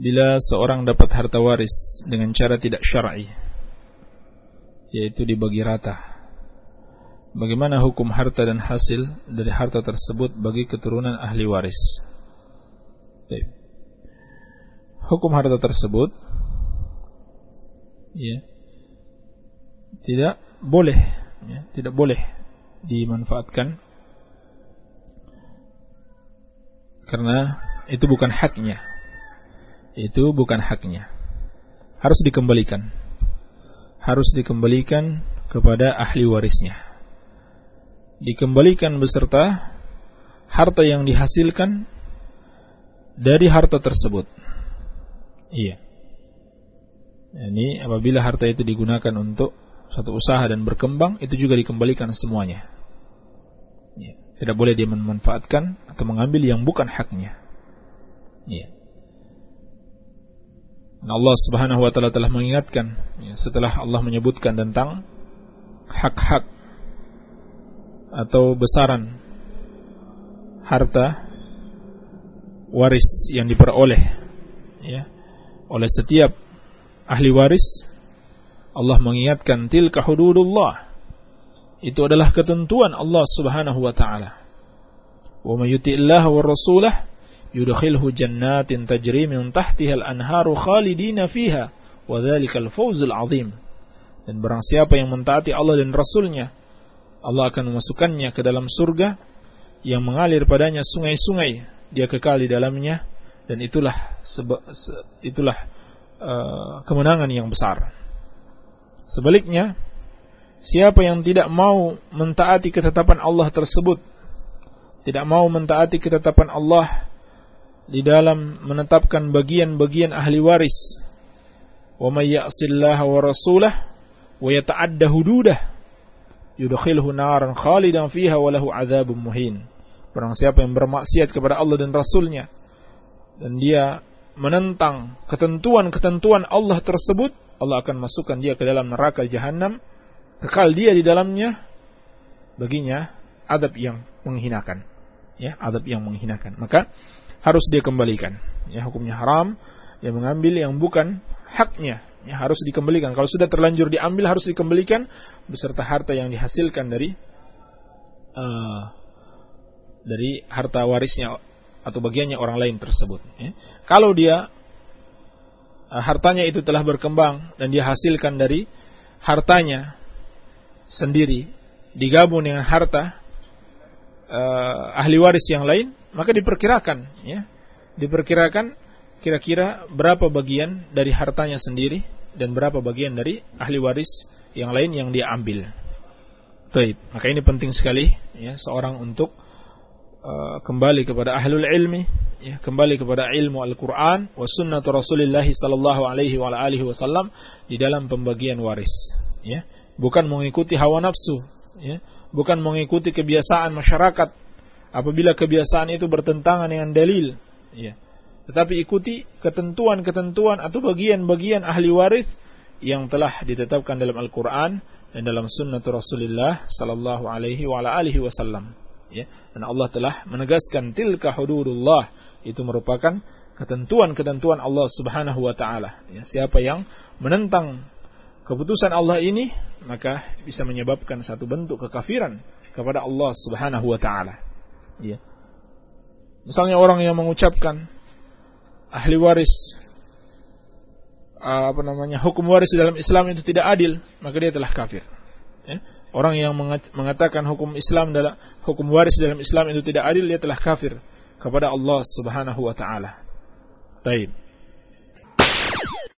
Bila seorang dapat harta waris dengan cara tidak syar'i, yaitu dibagi rata, bagaimana hukum harta dan hasil dari harta tersebut bagi keturunan ahli waris? Hukum harta tersebut, ya, tidak boleh, ya, tidak boleh dimanfaatkan karena itu bukan haknya itu bukan haknya. Harus dikembalikan. Harus dikembalikan kepada ahli warisnya. Dikembalikan beserta harta yang dihasilkan dari harta tersebut. Iya. Ini apabila harta itu digunakan untuk satu usaha dan berkembang, itu juga dikembalikan semuanya. Iya. Tidak boleh dia memanfaatkan atau mengambil yang bukan haknya. Iya. Allah Subhanahu wa taala telah mengingatkan ya, setelah Allah menyebutkan tentang hak-hak atau besaran harta waris yang diperoleh ya oleh setiap ahli waris Allah mengingatkan tilka hududullah itu adalah ketentuan Allah Subhanahu wa taala wa may yuti'illah wa rasulah yudkhilhu jannatin tajri min al-anharu khalidina fiha wa dzalikal fawzul azim. Dan barang siapa yang mentaati Allah dan Rasulnya, Allah akan memasukkannya ke dalam surga yang mengalir padanya sungai-sungai, dia kekal di dalamnya dan itulah itulah uh, kemenangan yang besar. Sebaliknya, siapa yang tidak mau mentaati ketetapan Allah tersebut, tidak mau mentaati ketetapan Allah di dalam menetapkan bagian-bagian ahli waris. Wa may ya'sillaha wa rasulah wa yata'adda hududah yudkhilhu naran khalidan fiha wa lahu adzabun muhin. Barang siapa yang bermaksiat kepada Allah dan Rasulnya dan dia menentang ketentuan-ketentuan Allah tersebut, Allah akan masukkan dia ke dalam neraka jahanam, kekal dia di dalamnya, baginya adab yang menghinakan. Ya, adab yang menghinakan. Maka harus dia kembalikan. Ya, hukumnya haram, yang mengambil yang bukan haknya, ya, harus dikembalikan. Kalau sudah terlanjur diambil harus dikembalikan beserta harta yang dihasilkan dari uh, dari harta warisnya atau bagiannya orang lain tersebut. Ya. Kalau dia uh, hartanya itu telah berkembang dan dia hasilkan dari hartanya sendiri digabung dengan harta uh, ahli waris yang lain, maka diperkirakan ya diperkirakan kira-kira berapa bagian dari hartanya sendiri dan berapa bagian dari ahli waris yang lain yang dia ambil. Baik, maka ini penting sekali ya seorang untuk uh, kembali kepada ahlul ilmi, ya, kembali kepada ilmu Al-Qur'an wa sunnah Rasulullah sallallahu alaihi wa alihi wasallam di dalam pembagian waris, ya. Bukan mengikuti hawa nafsu, ya. Bukan mengikuti kebiasaan masyarakat apabila kebiasaan itu bertentangan dengan dalil. Ya. Tetapi ikuti ketentuan-ketentuan atau bagian-bagian ahli waris yang telah ditetapkan dalam Al-Qur'an dan dalam sunnah Rasulullah sallallahu alaihi wa alihi wasallam. Ya. Dan Allah telah menegaskan tilka hududullah. Itu merupakan ketentuan-ketentuan Allah Subhanahu wa taala. Ya. Siapa yang menentang keputusan Allah ini maka bisa menyebabkan satu bentuk kekafiran kepada Allah Subhanahu wa taala Ya. Misalnya orang yang mengucapkan ahli waris apa namanya hukum waris dalam Islam itu tidak adil, maka dia telah kafir. Ya. Orang yang mengatakan hukum Islam dalam hukum waris dalam Islam itu tidak adil, dia telah kafir kepada Allah Subhanahu wa taala. Baik.